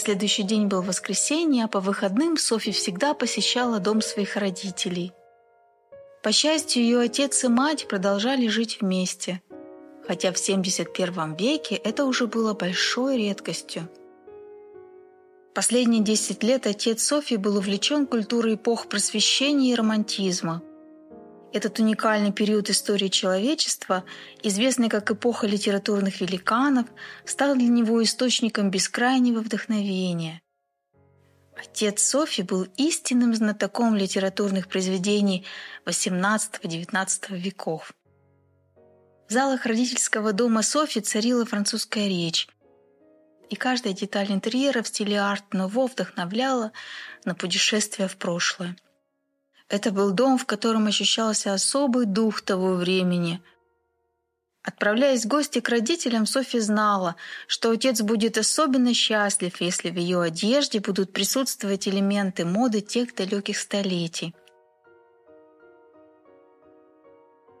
Следующий день был воскресенье, а по выходным Софи всегда посещала дом своих родителей. По счастью, ее отец и мать продолжали жить вместе, хотя в 71 веке это уже было большой редкостью. Последние 10 лет отец Софи был увлечен культурой эпох просвещения и романтизма. Этот уникальный период истории человечества, известный как эпоха литературных великанов, стал для него источником бескрайнего вдохновения. Отец Софи был истинным знатоком литературных произведений XVIII-XIX веков. В залах родительского дома Софи царила французская речь, и каждая деталь интерьера в стиле арт-ново вдохновляла на путешествие в прошлое. Это был дом, в котором ощущался особый дух того времени. Отправляясь в гости к родителям, Софья знала, что отец будет особенно счастлив, если в ее одежде будут присутствовать элементы моды тех далеких столетий.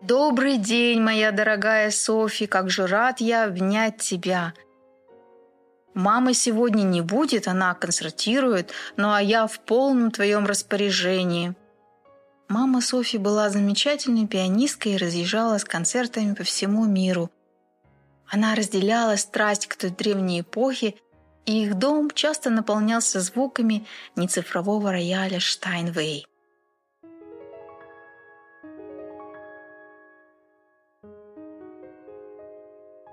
«Добрый день, моя дорогая Софи, как же рад я обнять тебя!» Мамы сегодня не будет, она концертирует, ну а я в полном твоем распоряжении. Мама Софи была замечательной пианисткой и разъезжала с концертами по всему миру. Она разделяла страсть к той древней эпохе, и их дом часто наполнялся звуками нецифрового рояля Штайнвей.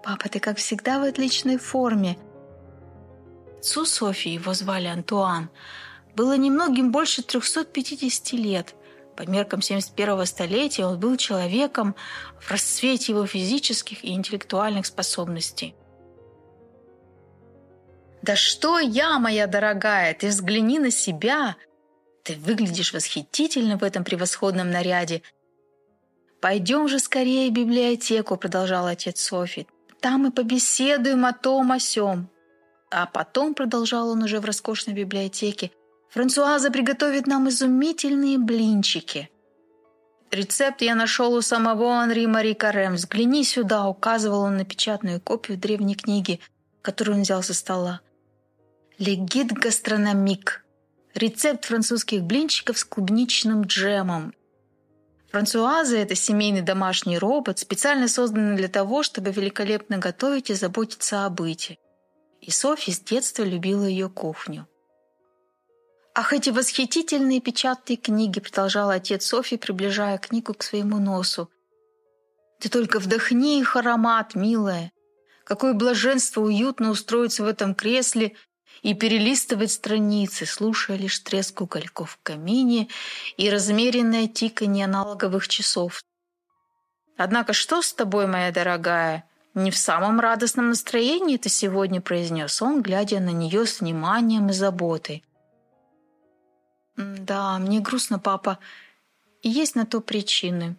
«Папа, ты как всегда в отличной форме», Отцу Софии, его звали Антуан, было немногим больше 350 лет. По меркам 71-го столетия он был человеком в расцвете его физических и интеллектуальных способностей. «Да что я, моя дорогая, ты взгляни на себя! Ты выглядишь восхитительно в этом превосходном наряде. Пойдем же скорее в библиотеку», — продолжал отец Софи. «Там мы побеседуем о том, о сём». А потом, продолжал он уже в роскошной библиотеке, Франсуаза приготовит нам изумительные блинчики. Рецепт я нашел у самого Анри Мари Карем. Взгляни сюда, указывал он на печатную копию древней книги, которую он взял со стола. Легит гастрономик. Рецепт французских блинчиков с клубничным джемом. Франсуаза – это семейный домашний робот, специально созданный для того, чтобы великолепно готовить и заботиться о быте и Софья с детства любила ее кухню. «Ах, эти восхитительные печатные книги!» — продолжал отец Софьи, приближая книгу к своему носу. «Ты только вдохни их аромат, милая! Какое блаженство уютно устроиться в этом кресле и перелистывать страницы, слушая лишь треск угольков в камине и размеренное тиканье аналоговых часов. Однако что с тобой, моя дорогая?» «Не в самом радостном настроении ты сегодня», — произнес он, глядя на нее с вниманием и заботой. «Да, мне грустно, папа, есть на то причины».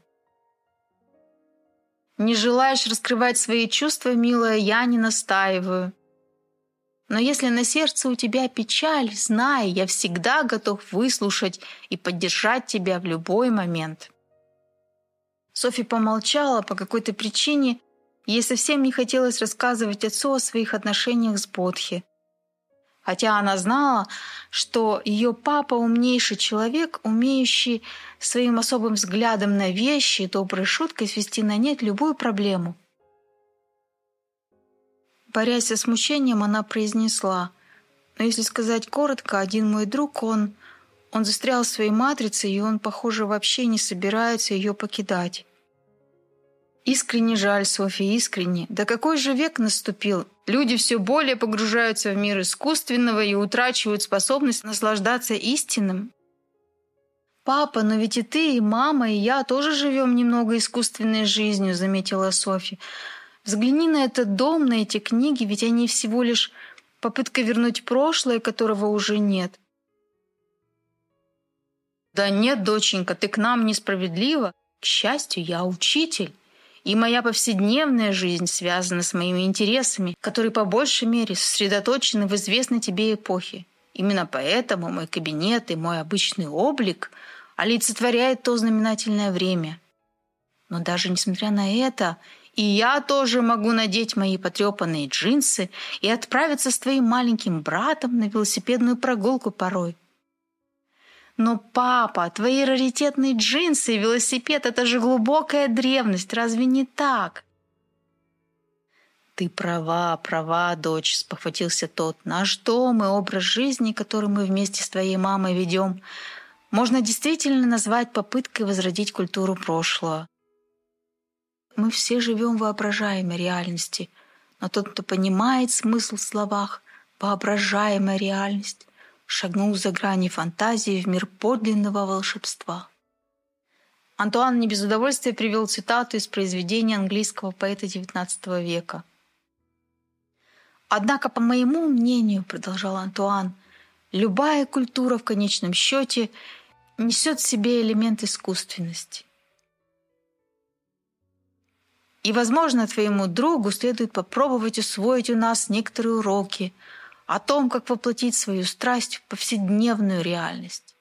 «Не желаешь раскрывать свои чувства, милая, я не настаиваю. Но если на сердце у тебя печаль, знай, я всегда готов выслушать и поддержать тебя в любой момент». Софи помолчала по какой-то причине, Ей совсем не хотелось рассказывать отцу о своих отношениях с Бодхи. Хотя она знала, что ее папа умнейший человек, умеющий своим особым взглядом на вещи и доброй шуткой свести на нет любую проблему. Борясь со смущением, она произнесла, но если сказать коротко, один мой друг, он... Он застрял в своей матрице, и он, похоже, вообще не собирается ее покидать. Искренне жаль, Софья, искренне. Да какой же век наступил? Люди все более погружаются в мир искусственного и утрачивают способность наслаждаться истинным. «Папа, но ведь и ты, и мама, и я тоже живем немного искусственной жизнью», — заметила Софья. «Взгляни на этот дом, на эти книги, ведь они всего лишь попытка вернуть прошлое, которого уже нет». «Да нет, доченька, ты к нам несправедлива. К счастью, я учитель». И моя повседневная жизнь связана с моими интересами, которые по большей мере сосредоточены в известной тебе эпохе. Именно поэтому мой кабинет и мой обычный облик олицетворяет то знаменательное время. Но даже несмотря на это, И я тоже могу надеть мои потрепанные джинсы и отправиться с твоим маленьким братом на велосипедную прогулку порой. Но, папа, твои раритетные джинсы и велосипед — это же глубокая древность, разве не так? «Ты права, права, дочь», — спохватился тот. «Наш дом и образ жизни, который мы вместе с твоей мамой ведем, можно действительно назвать попыткой возродить культуру прошлого. Мы все живем в воображаемой реальности, но тот, кто понимает смысл в словах «воображаемая реальность», шагнул за грани фантазии в мир подлинного волшебства. Антуан не без удовольствия привел цитату из произведения английского поэта XIX века. «Однако, по моему мнению, — продолжал Антуан, — любая культура в конечном счете несет в себе элемент искусственности. И, возможно, твоему другу следует попробовать усвоить у нас некоторые уроки о том, как воплотить свою страсть в повседневную реальность.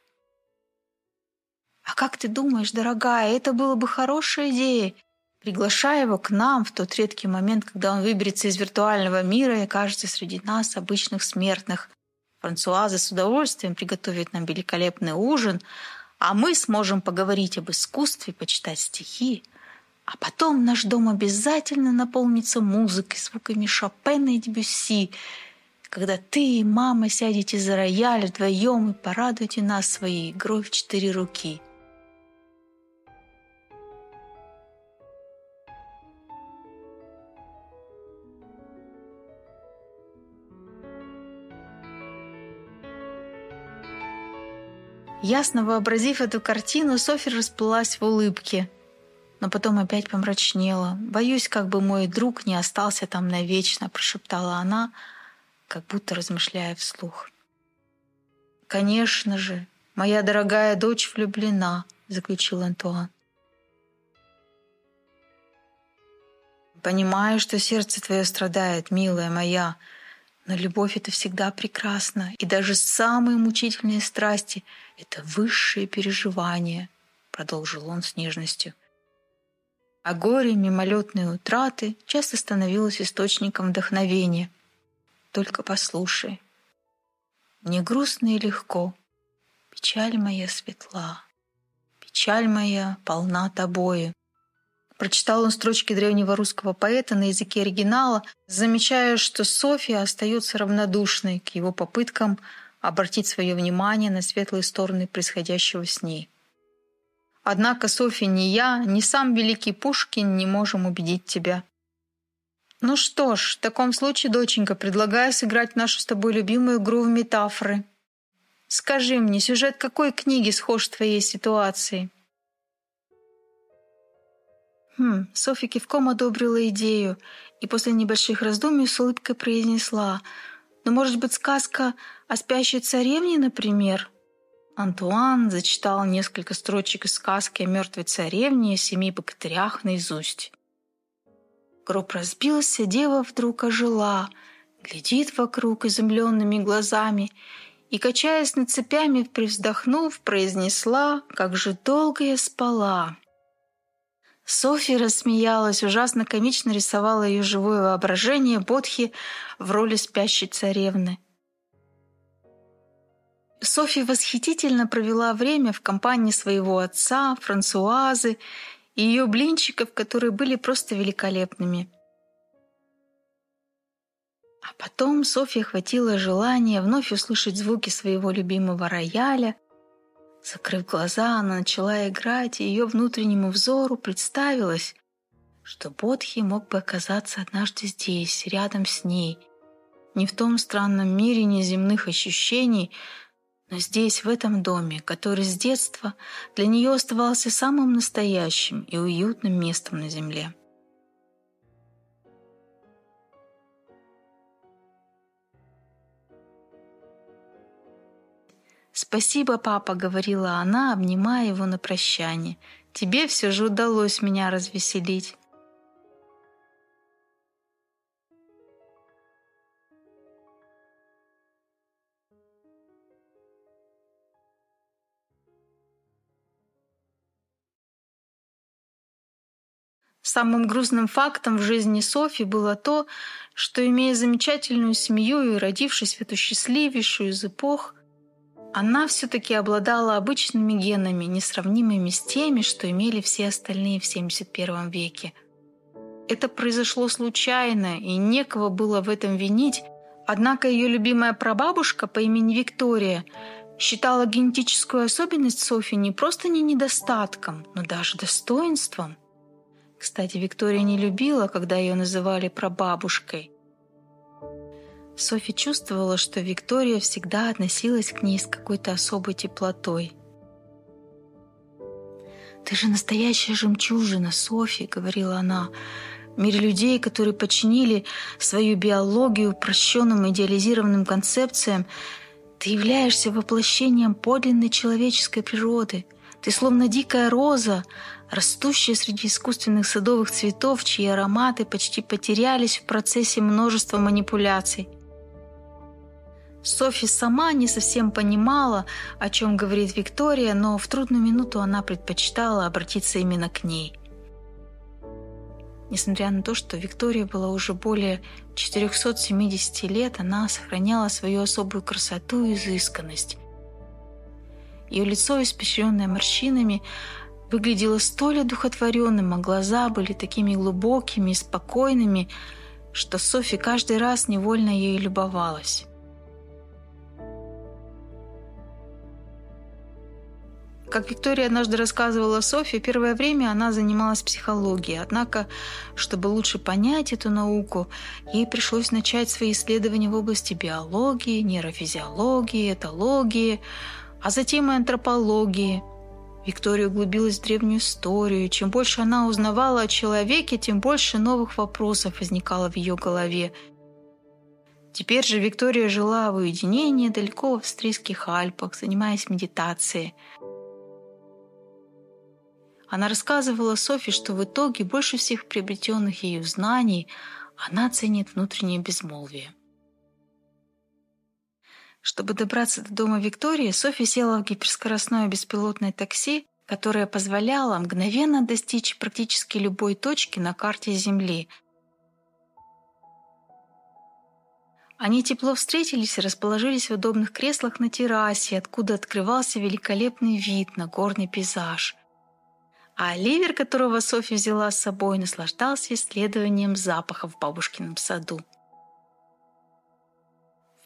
А как ты думаешь, дорогая, это было бы хорошей идеей, приглашая его к нам в тот редкий момент, когда он выберется из виртуального мира и окажется среди нас, обычных смертных. Франсуаза с удовольствием приготовит нам великолепный ужин, а мы сможем поговорить об искусстве, почитать стихи, а потом наш дом обязательно наполнится музыкой, звуками Шопена и Дебюсси, когда ты и мама сядете за рояль вдвоем и порадуете нас своей игрой в четыре руки. Ясно вообразив эту картину, Софи расплылась в улыбке – но потом опять помрачнела. «Боюсь, как бы мой друг не остался там навечно», — прошептала она, как будто размышляя вслух. «Конечно же, моя дорогая дочь влюблена», — заключил Антуан. «Понимаю, что сердце твое страдает, милая моя, но любовь — это всегда прекрасно, и даже самые мучительные страсти — это высшие переживания», — продолжил он с нежностью а горе мимолетные утраты часто становилось источником вдохновения. Только послушай. Мне грустно и легко, печаль моя светла, печаль моя полна тобою. Прочитал он строчки древнего русского поэта на языке оригинала, замечая, что Софья остается равнодушной к его попыткам обратить свое внимание на светлые стороны происходящего с ней. Однако, Софья, ни я, ни сам великий Пушкин не можем убедить тебя. Ну что ж, в таком случае, доченька, предлагаю сыграть нашу с тобой любимую игру в метафоры. Скажи мне, сюжет какой книги схож с твоей ситуацией? Хм, Софья кивком одобрила идею и после небольших раздумий с улыбкой произнесла. «Ну, может быть, сказка о спящей царевне, например?» Антуан зачитал несколько строчек из сказки о мертвой царевне и семи богатырях наизусть. Гроб разбился, дева вдруг ожила, глядит вокруг изумленными глазами и, качаясь над цепями, привздохнув, произнесла, как же долго я спала. Софья рассмеялась, ужасно комично рисовала ее живое воображение Бодхи в роли спящей царевны. Софья восхитительно провела время в компании своего отца, Франсуазы и ее блинчиков, которые были просто великолепными. А потом Софья хватило желания вновь услышать звуки своего любимого рояля. Закрыв глаза, она начала играть, и ее внутреннему взору представилось, что Бодхи мог бы оказаться однажды здесь, рядом с ней, не в том странном мире неземных ощущений, но здесь, в этом доме, который с детства для нее оставался самым настоящим и уютным местом на земле. «Спасибо, папа», — говорила она, обнимая его на прощание. «Тебе все же удалось меня развеселить». Самым грустным фактом в жизни Софи было то, что, имея замечательную семью и родившись в эту счастливейшую из эпох, она все-таки обладала обычными генами, несравнимыми с теми, что имели все остальные в 71 веке. Это произошло случайно, и некого было в этом винить, однако ее любимая прабабушка по имени Виктория считала генетическую особенность Софи не просто не недостатком, но даже достоинством – кстати, Виктория не любила, когда ее называли прабабушкой. Софи чувствовала, что Виктория всегда относилась к ней с какой-то особой теплотой. «Ты же настоящая жемчужина, Софи», — говорила она. «В мире людей, которые подчинили свою биологию упрощенным идеализированным концепциям, ты являешься воплощением подлинной человеческой природы. Ты словно дикая роза, растущая среди искусственных садовых цветов, чьи ароматы почти потерялись в процессе множества манипуляций. Софи сама не совсем понимала, о чем говорит Виктория, но в трудную минуту она предпочитала обратиться именно к ней. Несмотря на то, что Виктория была уже более 470 лет, она сохраняла свою особую красоту и изысканность. Ее лицо, испещренное морщинами, выглядело столь одухотворенным, а глаза были такими глубокими и спокойными, что Софи каждый раз невольно ей любовалась. Как Виктория однажды рассказывала Софи, первое время она занималась психологией. Однако, чтобы лучше понять эту науку, ей пришлось начать свои исследования в области биологии, нейрофизиологии, этологии, а затем и антропологии – Виктория углубилась в древнюю историю. Чем больше она узнавала о человеке, тем больше новых вопросов возникало в ее голове. Теперь же Виктория жила в уединении далеко в австрийских Альпах, занимаясь медитацией. Она рассказывала Софи, что в итоге больше всех приобретенных ею знаний она ценит внутреннее безмолвие. Чтобы добраться до дома Виктории, Софи села в гиперскоростное беспилотное такси, которое позволяло мгновенно достичь практически любой точки на карте Земли. Они тепло встретились и расположились в удобных креслах на террасе, откуда открывался великолепный вид на горный пейзаж. А Оливер, которого Софи взяла с собой, наслаждался исследованием запахов в бабушкином саду.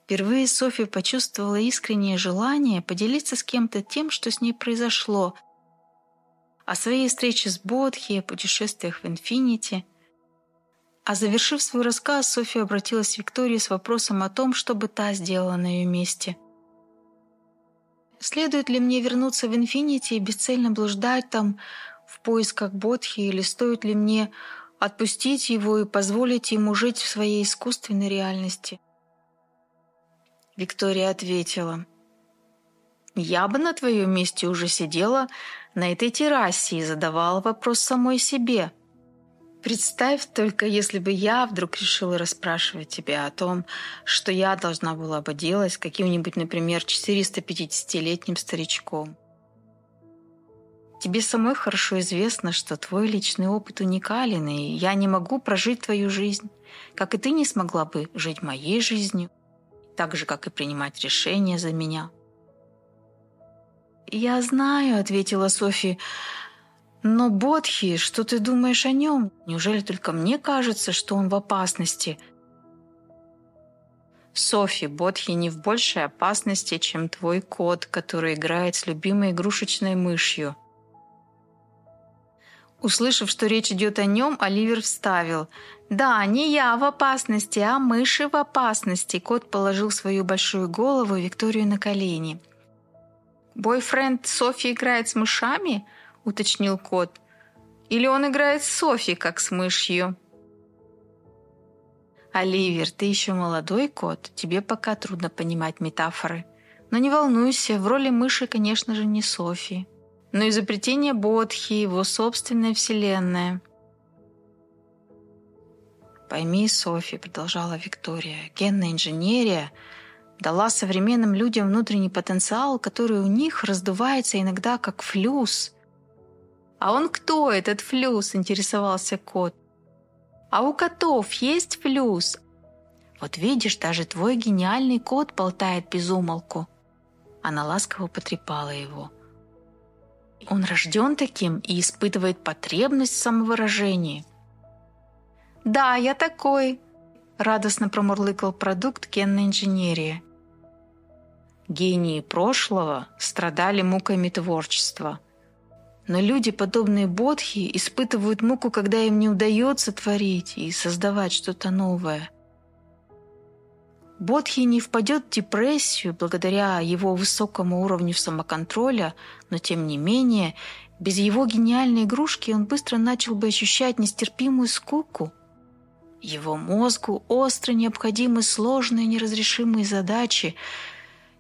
Впервые Софья почувствовала искреннее желание поделиться с кем-то тем, что с ней произошло, о своей встрече с Бодхи, о путешествиях в Инфинити. А завершив свой рассказ, Софья обратилась к Виктории с вопросом о том, что бы та сделала на ее месте. «Следует ли мне вернуться в Инфинити и бесцельно блуждать там в поисках Бодхи, или стоит ли мне отпустить его и позволить ему жить в своей искусственной реальности?» Виктория ответила. «Я бы на твоем месте уже сидела на этой террасе и задавала вопрос самой себе. Представь только, если бы я вдруг решила расспрашивать тебя о том, что я должна была бы делать с каким-нибудь, например, 450-летним старичком. Тебе самой хорошо известно, что твой личный опыт уникален, и я не могу прожить твою жизнь, как и ты не смогла бы жить моей жизнью так же, как и принимать решения за меня. «Я знаю», — ответила Софи, — «но Бодхи, что ты думаешь о нем? Неужели только мне кажется, что он в опасности?» Софи, Бодхи не в большей опасности, чем твой кот, который играет с любимой игрушечной мышью. Услышав, что речь идет о нем, Оливер вставил. «Да, не я в опасности, а мыши в опасности». Кот положил свою большую голову Викторию на колени. «Бойфренд Софи играет с мышами?» — уточнил кот. «Или он играет с Софи, как с мышью?» «Оливер, ты еще молодой кот, тебе пока трудно понимать метафоры. Но не волнуйся, в роли мыши, конечно же, не Софи но изобретение Бодхи, его собственная вселенная. «Пойми, Софи», — продолжала Виктория, — «генная инженерия дала современным людям внутренний потенциал, который у них раздувается иногда как флюс. «А он кто, этот флюс?» – интересовался кот. «А у котов есть флюс?» «Вот видишь, даже твой гениальный кот болтает без умолку». Она ласково потрепала его. Он рожден таким и испытывает потребность в самовыражении. «Да, я такой», – радостно промурлыкал продукт генной инженерии. Гении прошлого страдали муками творчества. Но люди, подобные Бодхи, испытывают муку, когда им не удается творить и создавать что-то новое – Бодхи не впадет в депрессию благодаря его высокому уровню самоконтроля, но тем не менее, без его гениальной игрушки он быстро начал бы ощущать нестерпимую скуку. Его мозгу остро необходимы сложные неразрешимые задачи,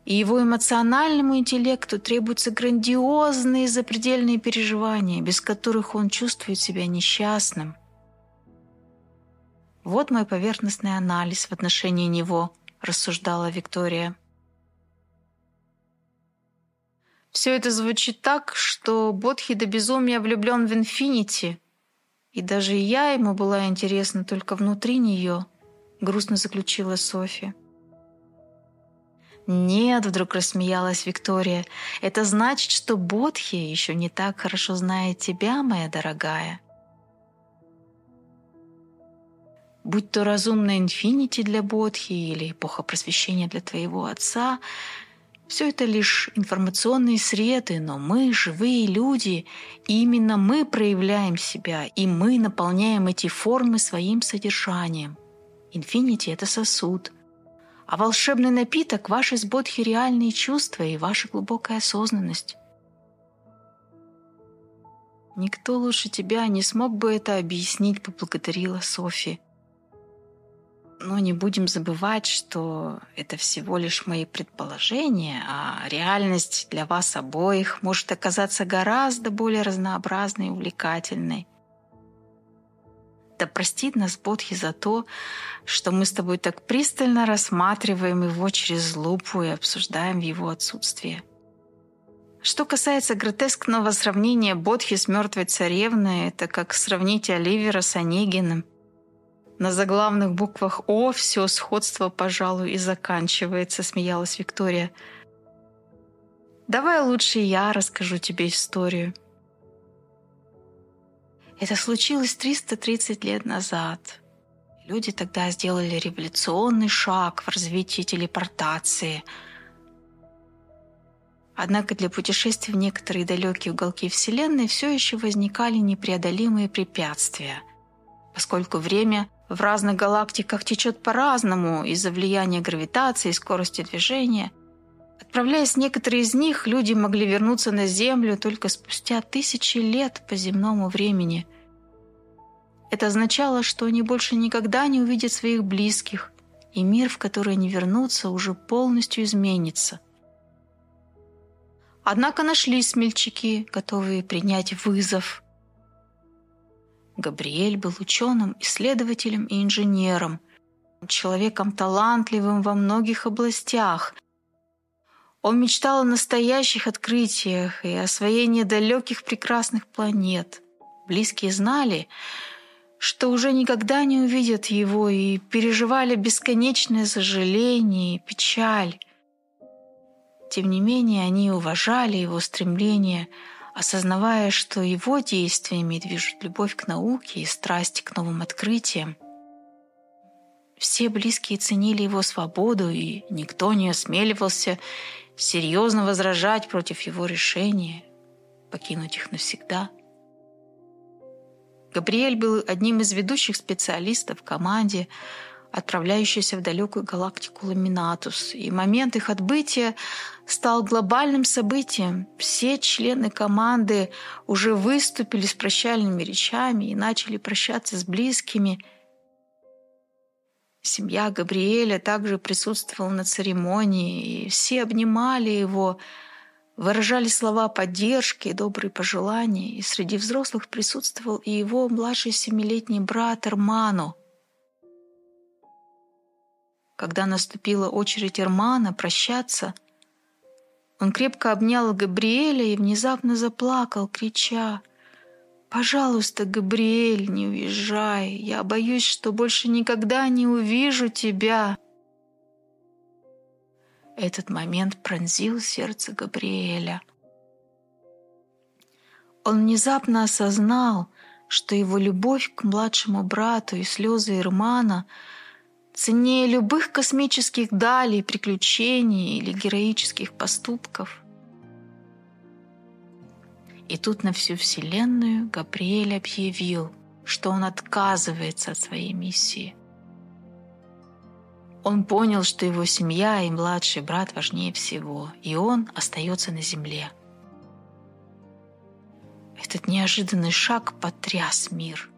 и его эмоциональному интеллекту требуются грандиозные запредельные переживания, без которых он чувствует себя несчастным. Вот мой поверхностный анализ в отношении него –— рассуждала Виктория. Все это звучит так, что Бодхи до безумия влюблен в Инфинити. И даже я ему была интересна только внутри нее, грустно заключила Софья. «Нет», — вдруг рассмеялась Виктория, — «это значит, что Бодхи еще не так хорошо знает тебя, моя дорогая». Будь то разумная инфинити для Бодхи или эпоха просвещения для твоего отца, все это лишь информационные среды, но мы, живые люди, и именно мы проявляем себя, и мы наполняем эти формы своим содержанием. Инфинити — это сосуд, а волшебный напиток — ваши с Бодхи реальные чувства и ваша глубокая осознанность. «Никто лучше тебя не смог бы это объяснить», — поблагодарила Софи. Но не будем забывать, что это всего лишь мои предположения, а реальность для вас обоих может оказаться гораздо более разнообразной и увлекательной. Да простит нас Бодхи за то, что мы с тобой так пристально рассматриваем его через лупу и обсуждаем его отсутствие. Что касается гротескного сравнения Бодхи с мертвой царевной, это как сравнить Оливера с Онегиным. На заглавных буквах «О» все сходство, пожалуй, и заканчивается, смеялась Виктория. «Давай лучше я расскажу тебе историю». Это случилось 330 лет назад. Люди тогда сделали революционный шаг в развитии телепортации. Однако для путешествий в некоторые далекие уголки Вселенной все еще возникали непреодолимые препятствия, поскольку время в разных галактиках течет по-разному из-за влияния гравитации и скорости движения. Отправляясь в некоторые из них, люди могли вернуться на Землю только спустя тысячи лет по земному времени. Это означало, что они больше никогда не увидят своих близких, и мир, в который они вернутся, уже полностью изменится. Однако нашлись смельчаки, готовые принять вызов – Габриэль был ученым, исследователем и инженером, человеком талантливым во многих областях. Он мечтал о настоящих открытиях и освоении далеких прекрасных планет. Близкие знали, что уже никогда не увидят его и переживали бесконечное сожаление и печаль. Тем не менее, они уважали его стремление – осознавая, что его действиями движут любовь к науке и страсть к новым открытиям. Все близкие ценили его свободу, и никто не осмеливался серьезно возражать против его решения покинуть их навсегда. Габриэль был одним из ведущих специалистов в команде, отправляющейся в далекую галактику Ламинатус, и момент их отбытия стал глобальным событием. Все члены команды уже выступили с прощальными речами и начали прощаться с близкими. Семья Габриэля также присутствовала на церемонии, и все обнимали его, выражали слова поддержки и добрые пожелания, и среди взрослых присутствовал и его младший семилетний брат Эрману. Когда наступила очередь Эрмана прощаться — он крепко обнял Габриэля и внезапно заплакал, крича Пожалуйста, Габриэль, не уезжай. Я боюсь, что больше никогда не увижу тебя. Этот момент пронзил сердце Габриэля. Он внезапно осознал, что его любовь к младшему брату и слезы Ирмана ценнее любых космических далей, приключений или героических поступков. И тут на всю Вселенную Габриэль объявил, что он отказывается от своей миссии. Он понял, что его семья и младший брат важнее всего, и он остается на земле. Этот неожиданный шаг потряс мир.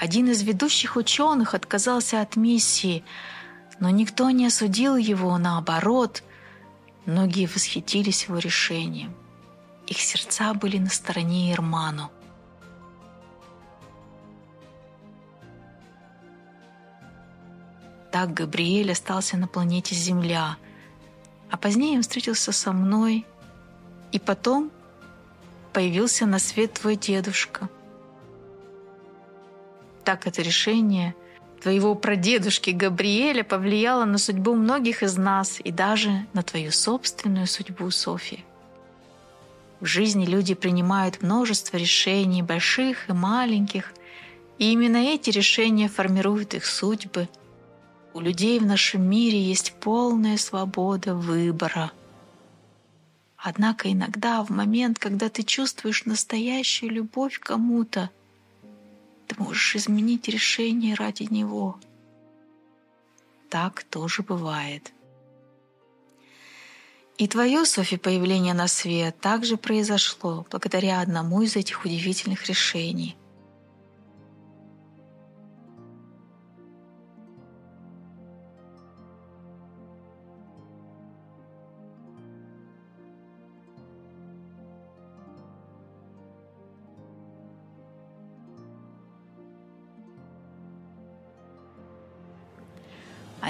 Один из ведущих ученых отказался от миссии, но никто не осудил его, наоборот, многие восхитились его решением. Их сердца были на стороне Ирману. Так Габриэль остался на планете Земля, а позднее он встретился со мной, и потом появился на свет твой дедушка. Так это решение твоего прадедушки Габриэля повлияло на судьбу многих из нас и даже на твою собственную судьбу, София. В жизни люди принимают множество решений, больших и маленьких, и именно эти решения формируют их судьбы. У людей в нашем мире есть полная свобода выбора. Однако иногда, в момент, когда ты чувствуешь настоящую любовь кому-то, можешь изменить решение ради него. Так тоже бывает. И твое, Софи, появление на свет также произошло благодаря одному из этих удивительных решений.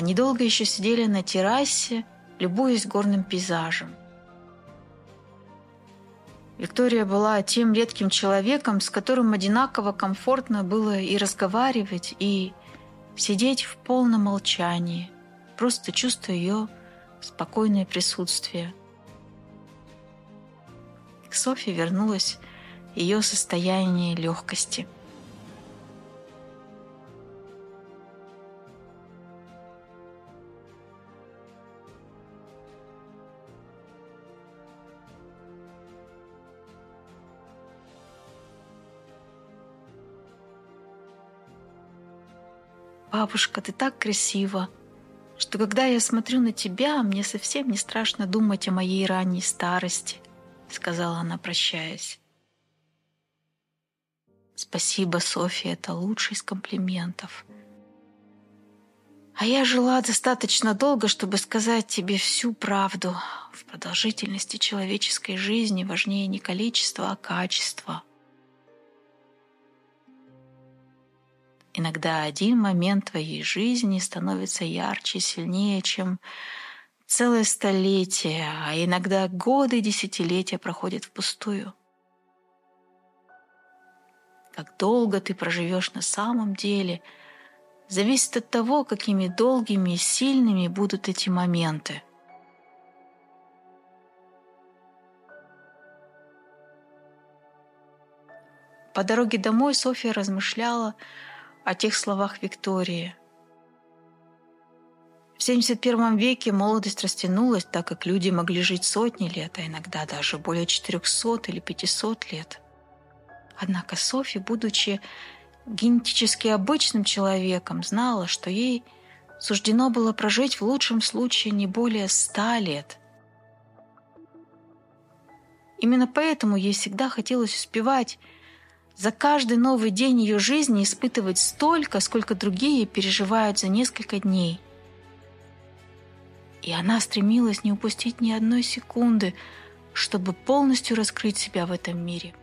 Они долго еще сидели на террасе, любуясь горным пейзажем. Виктория была тем редким человеком, с которым одинаково комфортно было и разговаривать, и сидеть в полном молчании, просто чувствуя ее спокойное присутствие. К Софье вернулось ее состояние легкости – «Бабушка, ты так красива, что когда я смотрю на тебя, мне совсем не страшно думать о моей ранней старости», — сказала она, прощаясь. «Спасибо, Софья, это лучший из комплиментов». А я жила достаточно долго, чтобы сказать тебе всю правду. В продолжительности человеческой жизни важнее не количество, а качество — Иногда один момент твоей жизни становится ярче сильнее, чем целое столетие, а иногда годы десятилетия проходят впустую. Как долго ты проживешь на самом деле, зависит от того, какими долгими и сильными будут эти моменты. По дороге домой Софья размышляла, о тех словах Виктории. В 71 веке молодость растянулась, так как люди могли жить сотни лет, а иногда даже более 400 или 500 лет. Однако Софья, будучи генетически обычным человеком, знала, что ей суждено было прожить в лучшем случае не более ста лет. Именно поэтому ей всегда хотелось успевать за каждый новый день ее жизни испытывать столько, сколько другие переживают за несколько дней. И она стремилась не упустить ни одной секунды, чтобы полностью раскрыть себя в этом мире.